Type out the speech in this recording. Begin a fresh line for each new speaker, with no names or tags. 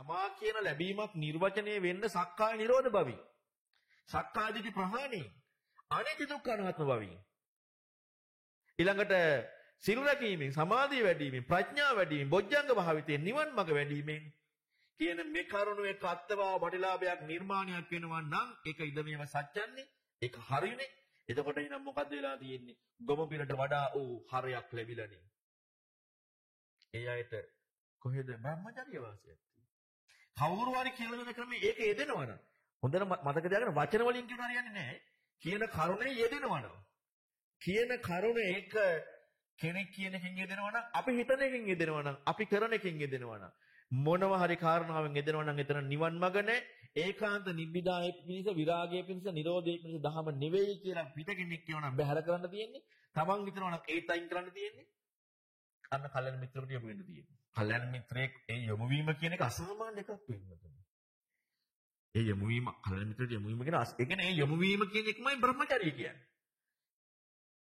තමා කියන ලැබීමක් නිර්වචනය වෙන්න සක්කාය නිරෝධ භවින්. සක්කායදිටි ප්‍රහාණය. අනිත්‍ය දුක්ඛ අනාත්ම භවින්. ඊළඟට සිල් රැකීමෙන් සමාධිය වැඩිවීමෙන් ප්‍රඥාව වැඩිවීමෙන් බොජ්ජංග භාවිතයෙන් නිවන් මඟ වැඩිවීමෙන් කියන මේ කරුණු එක අත්වා වටිලාභයක් නිර්මාණයක් වෙනවා නම් ඒක ඉදමේව සත්‍යන්නේ ඒක හරියනේ එතකොට එනම් මොකද්ද වෙලා තියෙන්නේ ගොම පිළට වඩා ඌ හරයක් ලැබිලානේ ඒ අයට කොහෙද බ්‍රහ්මචර්ය වාසයක් කවුරු හරි කියලා දෙන ක්‍රමයේ ඒක යෙදෙනවනම් හොඳට මතක තියාගන්න වචන වලින් කියන හරියන්නේ නැහැ කියන කරුණේ යෙදෙනවනම් කියන කරුණ ඒක කෙනෙක් කියන එකෙන් යෙදෙනවනම් අපි හිතන එකෙන් යෙදෙනවනම් අපි කරන එකෙන් යෙදෙනවනම් මොනව හරි කාරණාවෙන් යෙදෙනවා නම් එතන නිවන් මඟ නැහැ. ඒකාන්ත නිබ්බිදායේ පිණිස විරාගයේ පිණිස නිරෝධයේ පිණිස දහම නෙවෙයි කියලා පිට කෙනෙක් කියනවා නම් බැහැර කරන්න තියෙන්නේ. Taman හිතනවා නම් ඒත් අයින් කරන්න තියෙන්නේ. අන්න කල්යන මිත්‍රකට යොමු වෙන්න තියෙන්නේ. කල්යන මිත්‍රයෙක් ඒ යොමු වීම කියන එක අසාමාන්‍ය එකක් වෙන්න ඒ යොමු වීම කල්යන මිත්‍රට යොමු වීම කියන ඒ කියන්නේ ඒ යොමු වීම කියන එකමයි බ්‍රහ්මචර්ය කියන්නේ.